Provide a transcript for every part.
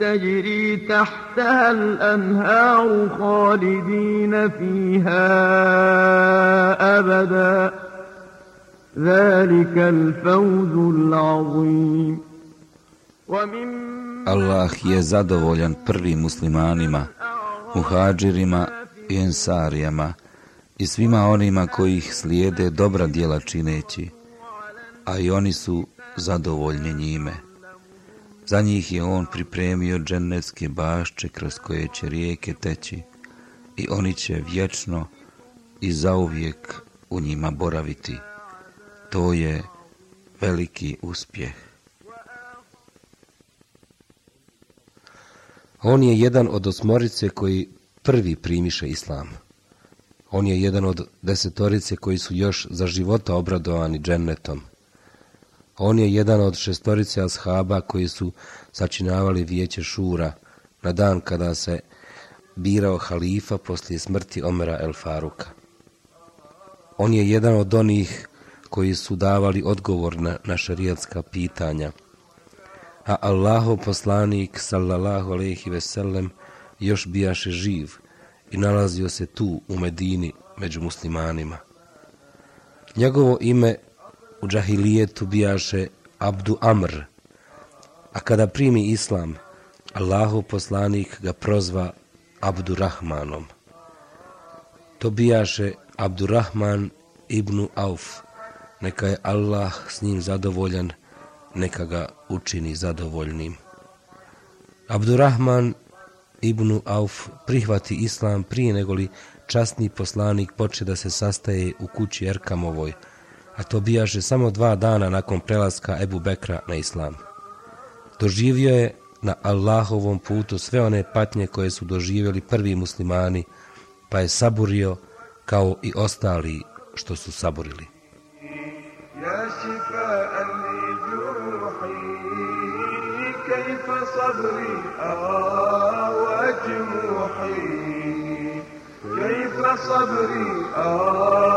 تجري تحتها الأنهار خالدين فيها أبدا ذلك الفوز العظيم Allah je zadovoljan prvim muslimanima, muhađirima i ensarijama, i svima onima koji ih slijede dobra djela čineći, a i oni su zadovoljni njime. Za njih je on pripremio dženevske bašče kroz koje će rijeke teći i oni će vječno i zauvijek u njima boraviti. To je veliki uspjeh. On je jedan od osmorice koji prvi primiše islam. On je jedan od desetorice koji su još za života obradovani džennetom. On je jedan od šestorice ashaba koji su sačinavali vijeće šura na dan kada se birao halifa poslije smrti Omera el Faruka. On je jedan od onih koji su davali odgovor na, na šarijatska pitanja, a Allahov poslanik, sallallahu alaihi sellem, još bijaše živ – i nalazio se tu u Medini među muslimanima. Njegovo ime u džahilijetu bijaše Abdu Amr, a kada primi islam, Allahu poslanik ga prozva Abdurrahmanom. To bijaše Abdurrahman ibn Auf, neka je Allah s njim zadovoljan, neka ga učini zadovoljnim. Abdurrahman ibn Auf prihvati islam prije negoli časni poslanik poče da se sastaje u kući Erkamovoj, a to bijaše samo dva dana nakon prelaska Ebu Bekra na islam. Doživio je na Allahovom putu sve one patnje koje su doživjeli prvi muslimani, pa je saburio kao i ostali što su saburili. Ja صبري آه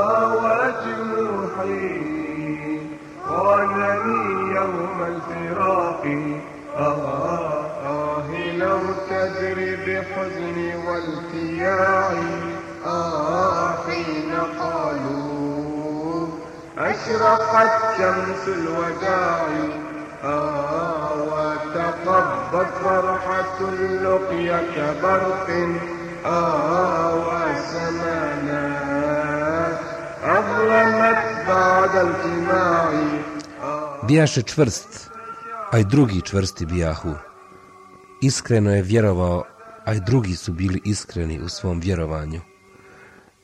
خانني يوم الفراق. آه آه لو تدري بحزني والتياعي آه حين قالوا أشرقت شمس الوداع. آه وتقبض فرحة اللقيا كبرق Bijaše čvrst, a i drugi čvrsti bijahu. Iskreno je vjerovao, a i drugi su bili iskreni u svom vjerovanju.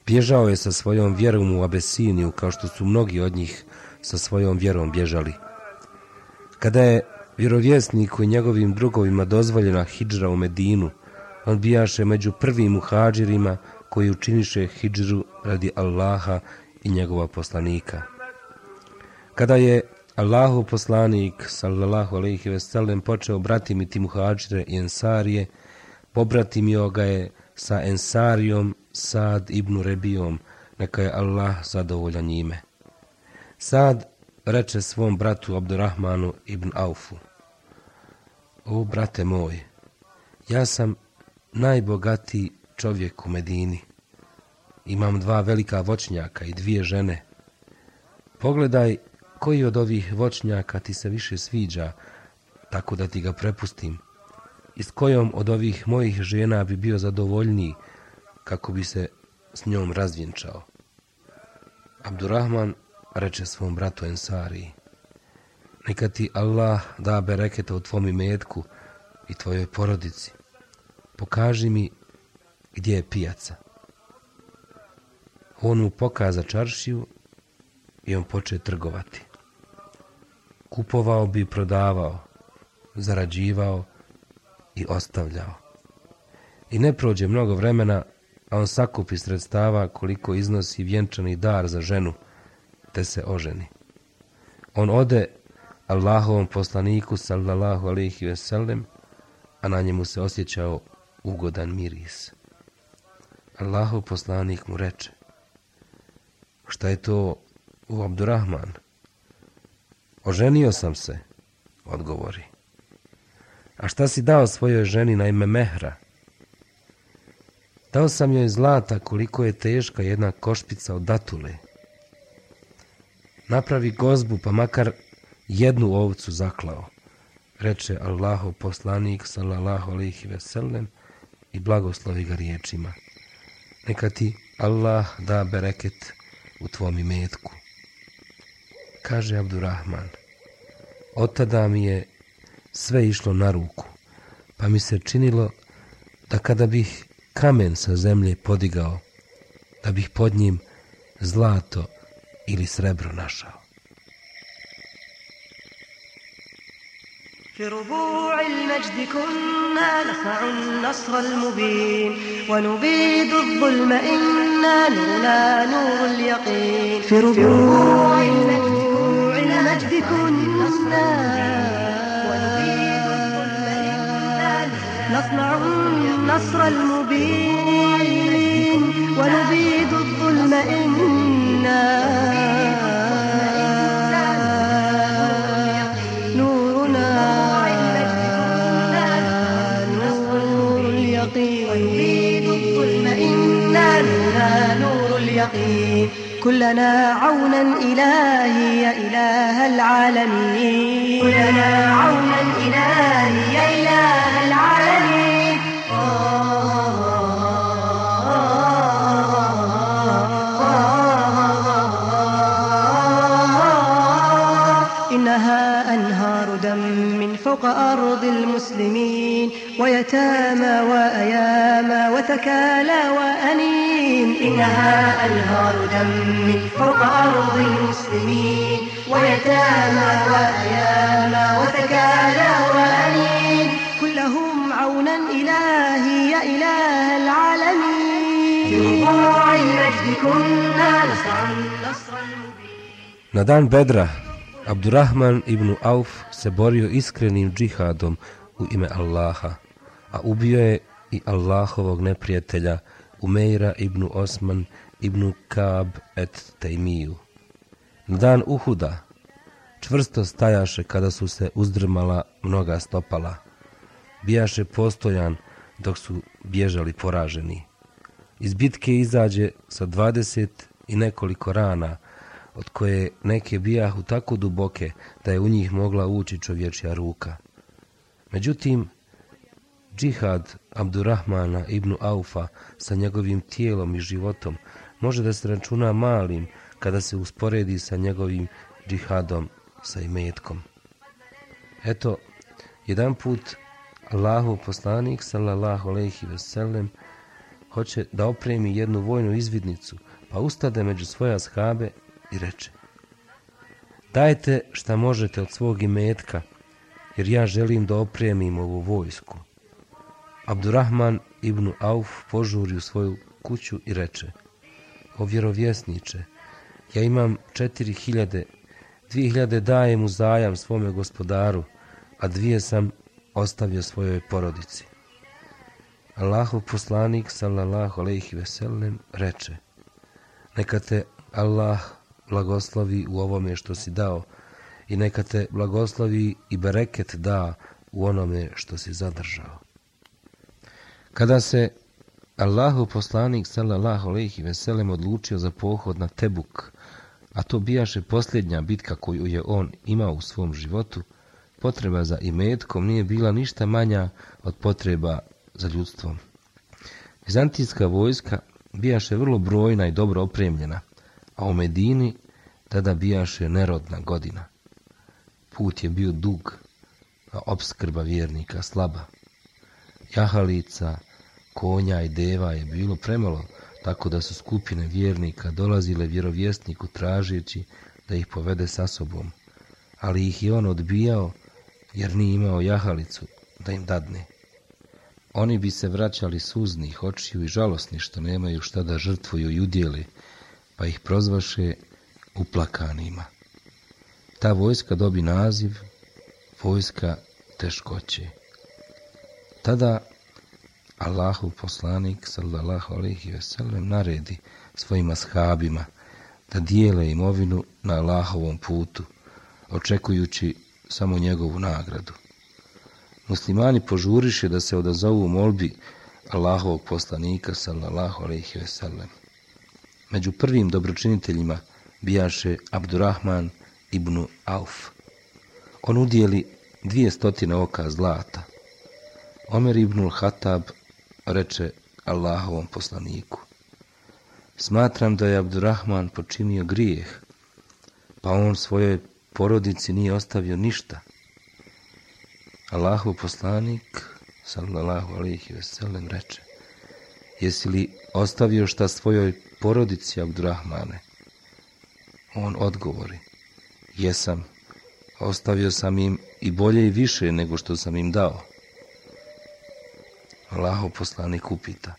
Bježao je sa svojom vjerom u Abesiniju, kao što su mnogi od njih sa svojom vjerom bježali. Kada je vjerovjesniku i njegovim drugovima dozvoljena hidžra u Medinu, on bijaše među prvim muhađirima koji učiniše hijđru radi Allaha i njegova poslanika. Kada je Allahu poslanik, sallallahu alaihi ve sellem, počeo bratimiti muhađire i ensarije, pobratimio ga je sa ensarijom Sad ibn Rebijom, neka je Allah zadovoljan njime. Sad reče svom bratu Abdurrahmanu ibn Aufu, O, brate moj, ja sam najbogatiji čovjek u Medini. Imam dva velika voćnjaka i dvije žene. Pogledaj koji od ovih voćnjaka ti se više sviđa, tako da ti ga prepustim. I s kojom od ovih mojih žena bi bio zadovoljniji, kako bi se s njom razvjenčao. Abdurrahman reče svom bratu Ensariji, neka ti Allah da bereketa u tvom imetku i tvojoj porodici pokaži mi gdje je pijaca. On mu pokaza čaršiju i on poče trgovati. Kupovao bi prodavao, zarađivao i ostavljao. I ne prođe mnogo vremena, a on sakupi sredstava koliko iznosi vjenčani dar za ženu, te se oženi. On ode Allahovom poslaniku sallallahu alaihi ve sellem, a na njemu se osjećao ugodan miris. Allahov poslanik mu reče, šta je to u Abdurrahman? Oženio sam se, odgovori. A šta si dao svojoj ženi na ime Mehra? Dao sam joj zlata koliko je teška jedna košpica od datule. Napravi gozbu pa makar jednu ovcu zaklao, reče Allahov poslanik sallallahu alihi veselem i blagoslovi ga riječima. Neka ti Allah da bereket u tvom imetku. Kaže Abdurrahman, od tada mi je sve išlo na ruku, pa mi se činilo da kada bih kamen sa zemlje podigao, da bih pod njim zlato ili srebro našao. في ربوع المجد كنا نصنع النصر المبين ونبيد الظلم إنا نورنا نور اليقين. في ربوع المجد كنا نصنع النصر المبين. ونبيد الظلم إنا كلنا عونا إلهي يا إله العالمين. كلنا عونا إلهي يا إله العالمين. إنها أنهار دم فوق أرض المسلمين ويتامى وأياما وتكالى وأنين إنها أنهار دم فوق أرض المسلمين ويتامى وأياما وتكالى وأنين كلهم عونا إلهي يا إله العالمين. في ربوع المجد كنا نصرا نصرا Na dan Bedra, Abdurrahman ibn Auf se borio iskrenim džihadom u ime Allaha, a ubio je i Allahovog neprijatelja Umeira ibn Osman ibn Kaab et Tejmiju. Na dan Uhuda čvrsto stajaše kada su se uzdrmala mnoga stopala. Bijaše postojan dok su bježali poraženi. Iz bitke izađe sa dvadeset i nekoliko rana, od koje neke bijahu tako duboke da je u njih mogla ući čovječja ruka. Međutim, džihad Abdurrahmana ibn Aufa sa njegovim tijelom i životom može da se računa malim kada se usporedi sa njegovim džihadom sa imetkom. Eto, jedan put Allahu poslanik sallallahu alejhi ve sellem hoće da opremi jednu vojnu izvidnicu, pa ustade među svoje ashabe i reče Dajte šta možete od svog imetka, jer ja želim da opremim ovu vojsku. Abdurrahman ibn Auf požuri u svoju kuću i reče O vjerovjesniče, ja imam četiri hiljade, dvije hiljade dajem u zajam svome gospodaru, a dvije sam ostavio svojoj porodici. Allahov poslanik, sallallahu alaihi veselem, reče Neka te Allah blagoslovi u ovome što si dao i neka te blagoslovi i bereket da u onome što si zadržao. Kada se Allahu poslanik sallallahu alejhi ve sellem odlučio za pohod na Tebuk, a to bijaše posljednja bitka koju je on imao u svom životu, potreba za imetkom nije bila ništa manja od potreba za ljudstvom. Vizantijska vojska bijaše vrlo brojna i dobro opremljena, a u Medini tada bijaše nerodna godina. Put je bio dug, a obskrba vjernika slaba. Jahalica, konja i deva je bilo premalo, tako da su skupine vjernika dolazile vjerovjesniku tražeći da ih povede sa sobom, ali ih je on odbijao jer nije imao jahalicu da im dadne. oni bi se vraćali suznih očiju i žalosni što nemaju šta da žrtvuju i udjeli, pa ih prozvaše uplakanima. Ta vojska dobi naziv vojska teškoće. Tada Allahu poslanik sallallahu alejhi ve sellem naredi svojim ashabima da dijele imovinu na Allahovom putu, očekujući samo njegovu nagradu. Muslimani požuriše da se odazovu molbi Allahovog poslanika sallallahu alejhi ve sellem. Među prvim dobročiniteljima bijaše Abdurrahman ibn Auf. On udijeli dvije stotine oka zlata. Omer ibn Hatab reče Allahovom poslaniku. Smatram da je Abdurrahman počinio grijeh, pa on svojoj porodici nije ostavio ništa. Allahov poslanik, sallallahu alaihi veselem, reče, jesi li ostavio šta svojoj porodici, Abdurrahmane? On odgovori, jesam, ostavio sam im i bolje i više nego što sam im dao. Allaho poslanik upita,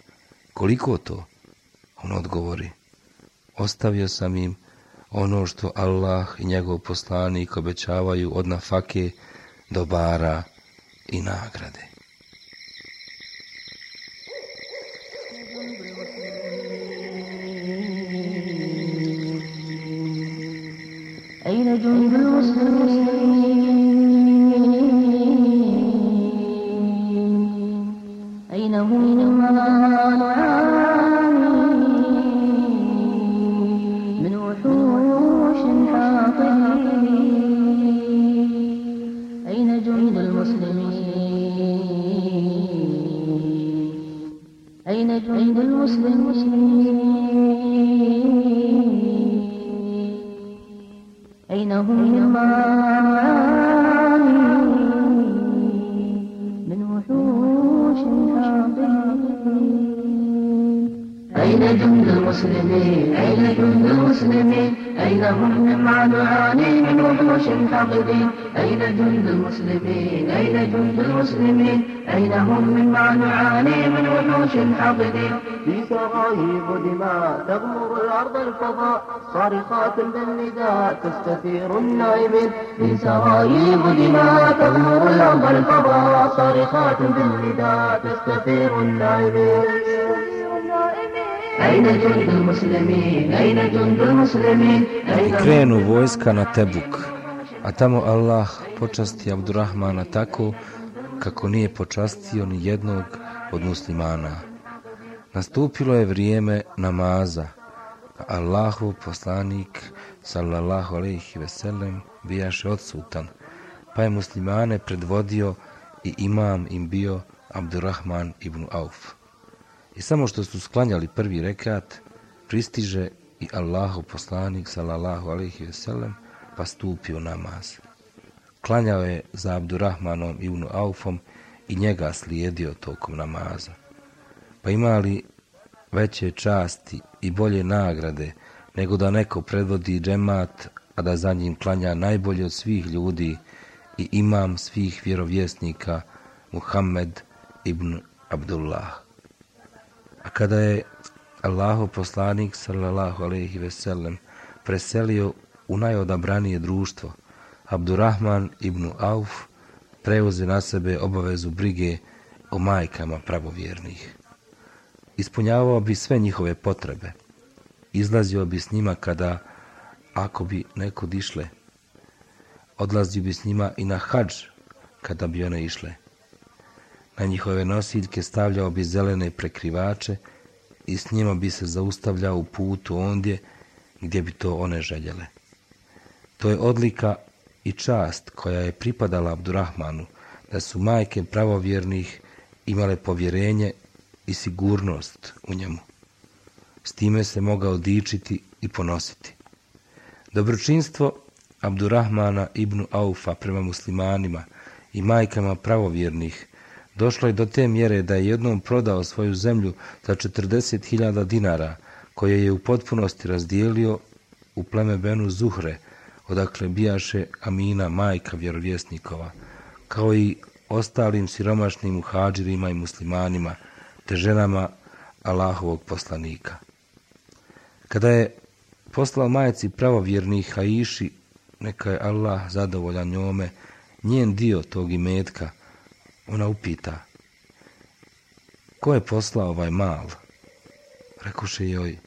koliko to? On odgovori, ostavio sam im ono što Allah i njegov poslanik obećavaju od nafake, dobara i nagrade. Thank you. صارخات بالنداء تستثير النائمين في سرايب دماء تغمر الأرض الفضاء صارخات بالنداء تستثير النائمين أين جند المسلمين أين جند المسلمين I أين krenu vojska na Tebuk, a tamo Allah počasti Abdurrahmana tako kako nije počastio ni jednog od muslimana. Nastupilo je vrijeme namaza, a Allahu poslanik sallallahu alejhi ve sellem bijaše odsutan, pa je muslimane predvodio i imam im bio Abdurrahman ibn Auf. I samo što su sklanjali prvi rekat, pristiže i Allahu poslanik sallallahu alejhi ve sellem pa stupi u namaz. Klanjao je za Abdurrahmanom ibn Aufom i njega slijedio tokom namaza. Pa imali veće časti i bolje nagrade nego da neko predvodi džemat, a da za njim klanja najbolje od svih ljudi i imam svih vjerovjesnika Muhammed ibn Abdullah. A kada je Allahu poslanik sallallahu alejhi ve sellem preselio u najodabranije društvo, Abdurrahman ibn Auf preuze na sebe obavezu brige o majkama pravovjernih. Ispunjavao bi sve njihove potrebe. Izlazio bi s njima kada, ako bi neko dišle, odlazio bi s njima i na hađ kada bi one išle. Na njihove nosiljke stavljao bi zelene prekrivače i s njima bi se zaustavljao u putu ondje gdje bi to one željele. To je odlika i čast koja je pripadala Abdurrahmanu, da su majke pravovjernih imale povjerenje i sigurnost u njemu. S time se mogao dičiti i ponositi. Dobročinstvo Abdurrahmana ibn Aufa prema muslimanima i majkama pravovjernih došlo je do te mjere da je jednom prodao svoju zemlju za 40.000 dinara, koje je u potpunosti razdijelio u pleme Benu Zuhre, odakle bijaše Amina, majka vjerovjesnikova, kao i ostalim siromašnim muhađirima i muslimanima, te ženama Allahovog poslanika. Kada je poslao majci pravovjernih Haiši, neka je Allah zadovoljan njome, njen dio tog imetka, ona upita, ko je poslao ovaj mal? Rekoše joj,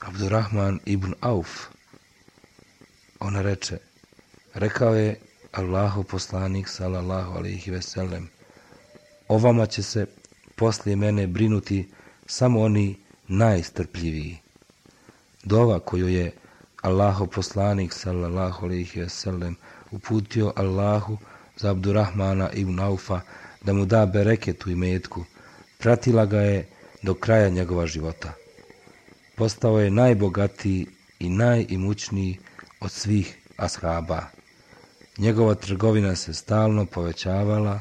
Abdurrahman ibn Auf. Ona reče, rekao je Allahu poslanik sallallahu alaihi ve sellem, o vama će se poslije mene brinuti samo oni najstrpljiviji. Dova koju je Allahov poslanik sallallahu alaihi ve sellem uputio Allahu za Abdurrahmana ibn Aufa da mu da bereket u imetku, pratila ga je do kraja njegova života. Postao je najbogatiji i najimućniji od svih ashaba. Njegova trgovina se stalno povećavala,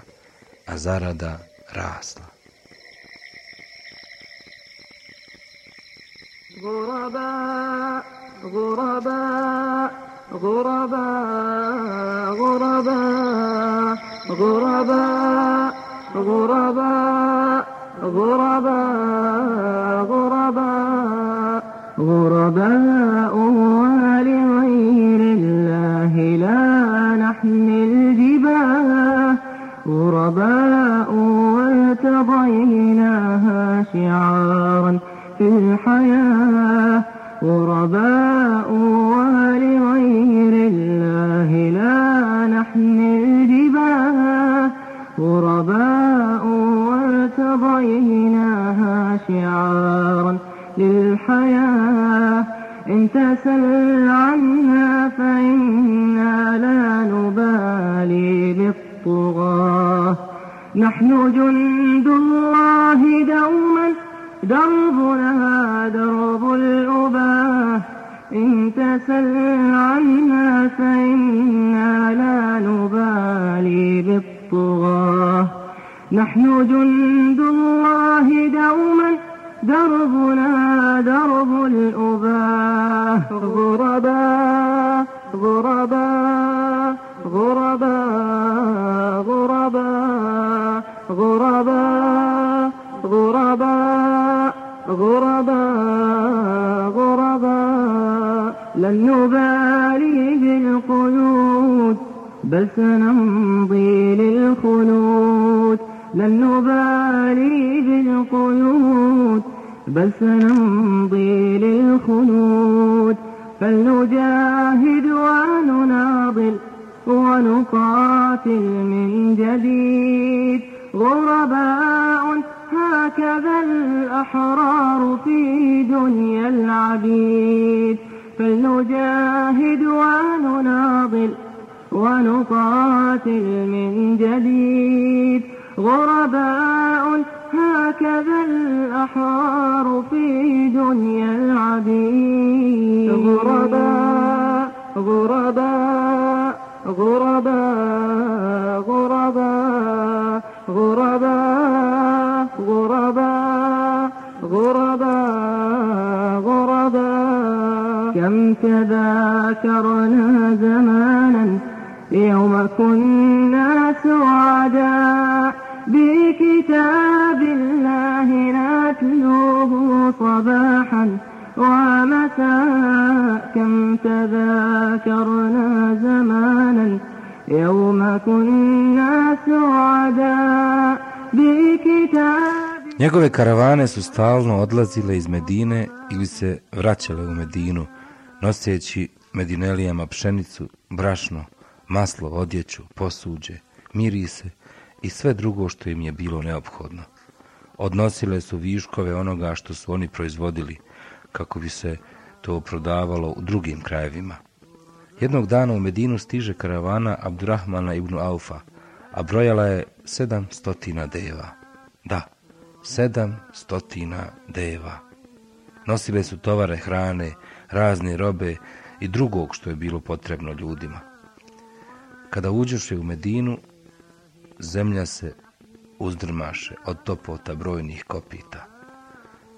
a zarada rasla. غرباء غرباء غرباء غرباء غرباء غرباء غرباء غرباء غرباء ولغير الله لا نحمل جباه غرباء وارتضيناها شعارا شعارا للحياة. إن تسل عنا فإنا لا نبالي بالطغاة. نحن جند الله دوما دربنا درب الأباة. إن تسل عنا فإنا لا نبالي بالطغاة. نحن جند الله دوما دربنا درب الأباه غرباء غرباء غرباء غرباء غرباء غرباء غرباء غرباء لن نبالي بالقيود بل سنمضي للخلود. لن نبالي بالقيود بل سنمضي للخلود فلنجاهد ونناضل ونقاتل من جديد. غرباء هكذا الأحرار في دنيا العبيد. فلنجاهد ونناضل ونقاتل من جديد. غرباء هكذا الأحرار في دنيا العبيد. غرباء غرباء غرباء غرباء غرباء غرباء غرباء غرباء. كم تذاكرنا زمانا يوم كنا سعداء بكتاب صباحا ومساء كم تذاكرنا زمانا يوم كنا سعداء بكتاب Njegove karavane su stalno odlazile iz Medine ili se vraćale u Medinu, noseći Medinelijama pšenicu, brašno, maslo, odjeću, posuđe, mirise i sve drugo što im je bilo neophodno. Odnosile su viškove onoga što su oni proizvodili, kako bi se to prodavalo u drugim krajevima. Jednog dana u Medinu stiže karavana Abdurrahmana ibn Aufa, a brojala je sedam stotina deva. Da, sedam stotina deva. Nosile su tovare hrane, razne robe i drugog što je bilo potrebno ljudima. Kada uđeše u Medinu, zemlja se uzdrmaše od topota brojnih kopita.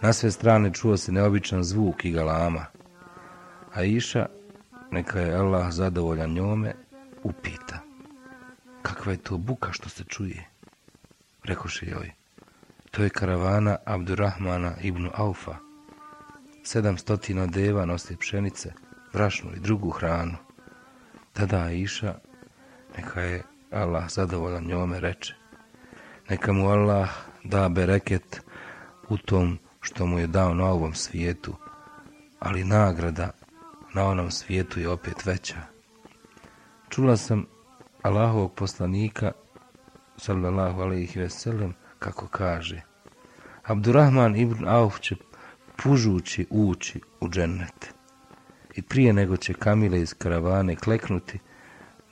Na sve strane čuo se neobičan zvuk i galama, a Iša, neka je Allah zadovoljan njome, upita. kakva je to buka što se čuje? Rekoše joj, to je karavana Abdurrahmana ibn Aufa. Sedamstotina deva nosi pšenice, brašnu i drugu hranu. Tada Iša, neka je Allah zadovoljan njome, reče, neka mu Allah da bereket u tom što mu je dao na ovom svijetu, ali nagrada na onom svijetu je opet veća. Čula sam Allahovog poslanika, sallallahu alaihi ve sellem, kako kaže, Abdurrahman ibn Auf će pužući ući u džennet. I prije nego će Kamile iz karavane kleknuti,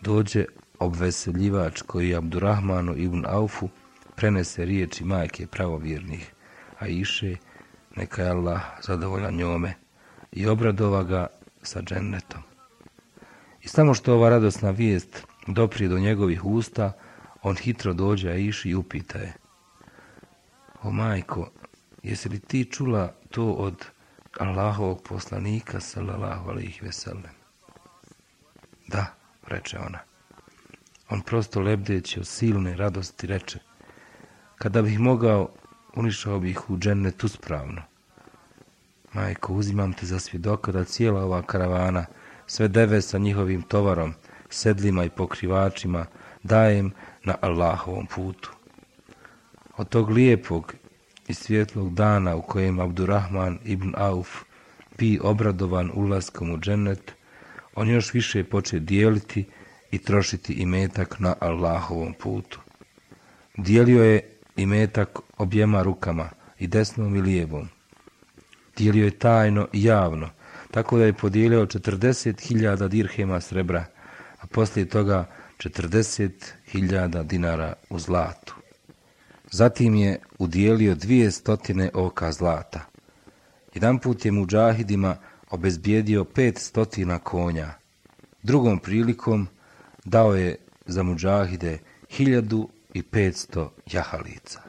dođe obveseljivač koji Abdurrahmanu ibn Aufu prenese riječi majke pravovjernih, a iše neka je Allah zadovoljan njome i obradova ga sa džennetom. I samo što ova radosna vijest doprije do njegovih usta, on hitro dođe a iši i upita je. O majko, jesi li ti čula to od Allahovog poslanika, sallallahu alaihi veselem? Da, reče ona. On prosto lebdeći od silne radosti reče, kada bih mogao, unišao bih u džennet spravno. Majko, uzimam te za svjedoka da cijela ova karavana, sve deve sa njihovim tovarom, sedlima i pokrivačima, dajem na Allahovom putu. Od tog lijepog i svjetlog dana u kojem Abdurrahman ibn Auf bi obradovan ulaskom u džennet, on još više poče dijeliti i trošiti imetak na Allahovom putu. Dijelio je i metak objema rukama, i desnom i lijevom. Dijelio je tajno i javno, tako da je podijelio 40.000 dirhema srebra, a poslije toga 40.000 dinara u zlatu. Zatim je udijelio dvije stotine oka zlata. Jedan put je muđahidima obezbijedio pet stotina konja. Drugom prilikom dao je za muđahide hiljadu i petsto jahalica.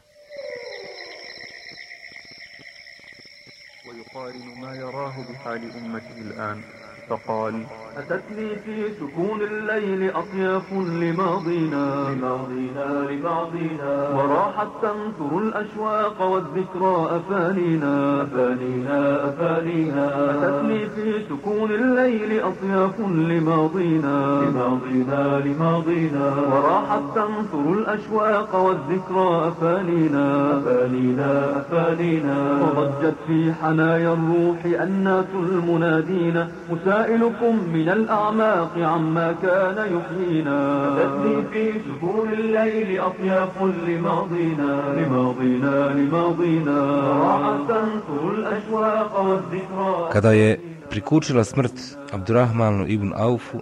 ويقارن ما يراه بحال أمته الآن فقال أتتني في سكون الليل أطياف لماضينا. لماضينا لماضينا. وراحت تنثر الأشواق والذكرى أفانينا. أفانينا أفانينا. أتتني في سكون الليل أطياف لماضينا. لماضينا لماضينا. وراحت تنثر الأشواق والذكرى أفانينا. أفانينا أفانينا. وضجت في حنايا الروح أنات المنادين. مسائلكم من الأعماق عما كان يحيينا تدري في سكون الليل أطياف لماضينا لماضينا لماضينا راحت تنثر الأشواق والذكرى Kada je prikučila smrt Abdurrahmanu ibn Aufu,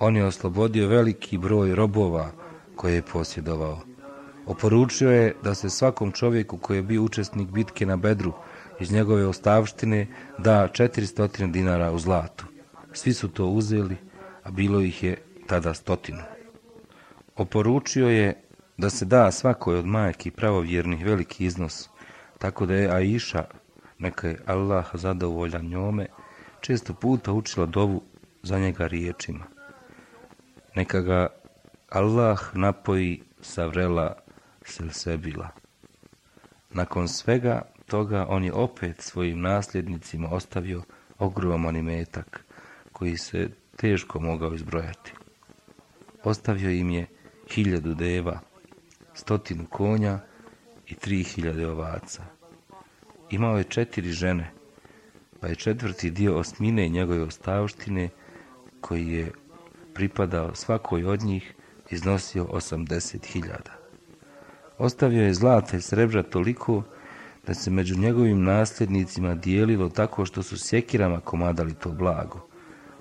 on je oslobodio veliki broj robova koje je posjedovao. Oporučio je da se svakom čovjeku koji je bio učesnik bitke na Bedru iz njegove ostavštine da 400 dinara u zlatu. Svi su to uzeli, a bilo ih je tada stotinu. Oporučio je da se da svakoj od majki pravovjernih veliki iznos, tako da je Aisha, neka je Allah zadovoljan njome, često puta učila dovu za njega riječima. Neka ga Allah napoji sa vrela Selsebila. Nakon svega toga on je opet svojim nasljednicima ostavio ogroman imetak, koji se teško mogao izbrojati. Ostavio im je hiljadu deva, stotinu konja i tri hiljade ovaca. Imao je četiri žene, pa je četvrti dio osmine njegove ostavštine, koji je pripadao svakoj od njih, iznosio 80.000. Ostavio je zlata i srebra toliko da se među njegovim nasljednicima dijelilo tako što su sjekirama komadali to blago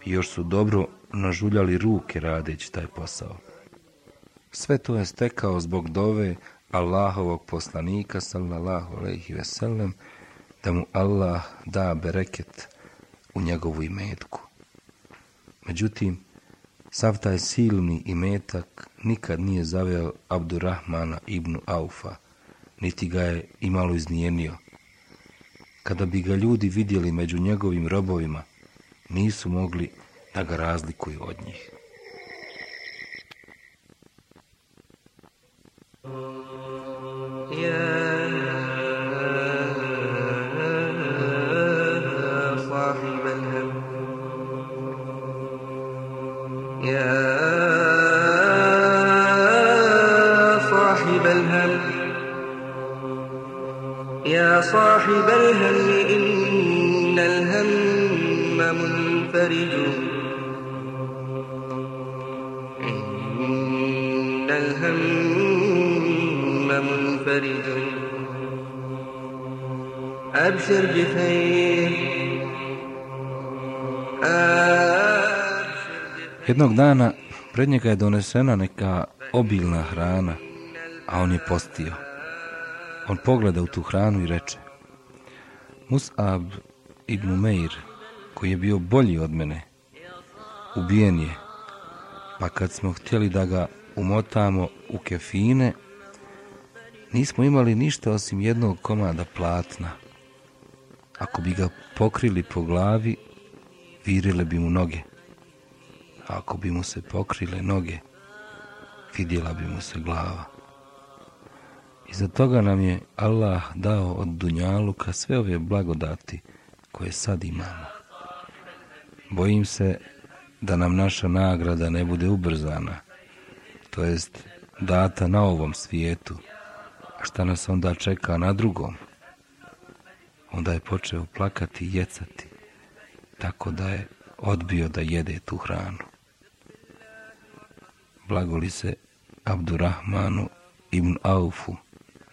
i još su dobro nažuljali ruke radeći taj posao. Sve to je stekao zbog dove Allahovog poslanika sallallahu alejhi ve sellem da mu Allah da bereket u njegovu imetku. Međutim, sav taj silni imetak nikad nije zaveo Abdurrahmana ibn Aufa, niti ga je imalo iznijenio. Kada bi ga ljudi vidjeli među njegovim robovima, nisu mogli da ga razlikuju od njih. يا صاحب الهم يا صاحب الهم الهم منفرج أبشر بخير Jednog dana pred njega je donesena neka obilna hrana, a on je postio. On pogleda u tu hranu i reče Mus'ab ibn Meir, koji je bio bolji od mene, ubijen je, pa kad smo htjeli da ga umotamo u kefine, nismo imali ništa osim jednog komada platna. Ako bi ga pokrili po glavi, virile bi mu noge. A ako bi mu se pokrile noge, vidjela bi mu se glava. I toga nam je Allah dao od Dunjaluka sve ove blagodati koje sad imamo. Bojim se da nam naša nagrada ne bude ubrzana, to jest data na ovom svijetu, a šta nas onda čeka na drugom. Onda je počeo plakati i jecati, tako da je odbio da jede tu hranu. Blagoli se Abdurrahmanu ibn Aufu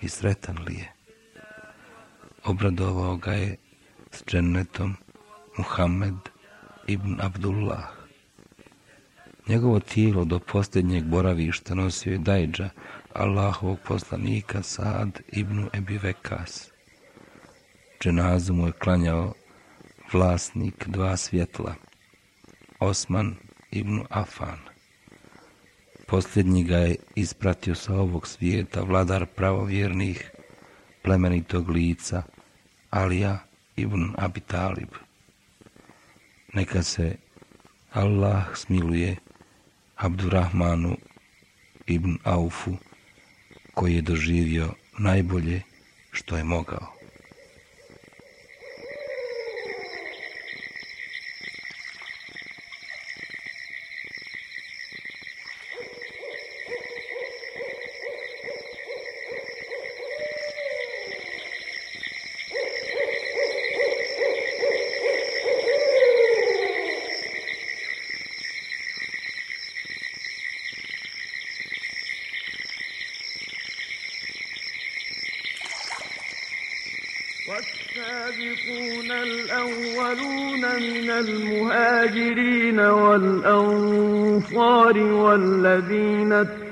i sretan li je. Obradovao ga je s džennetom Muhammed ibn Abdullah. Njegovo tijelo do posljednjeg boravišta nosio je Dajđa, Allahovog poslanika Saad ibn Ebi Vekas. Dženazu mu je klanjao vlasnik dva svjetla, Osman ibn Afan. Posljednji ga je ispratio sa ovog svijeta vladar pravovjernih plemenitog lica Alija ibn Abi Talib. Neka se Allah smiluje Abdurrahmanu ibn Aufu koji je doživio najbolje što je mogao.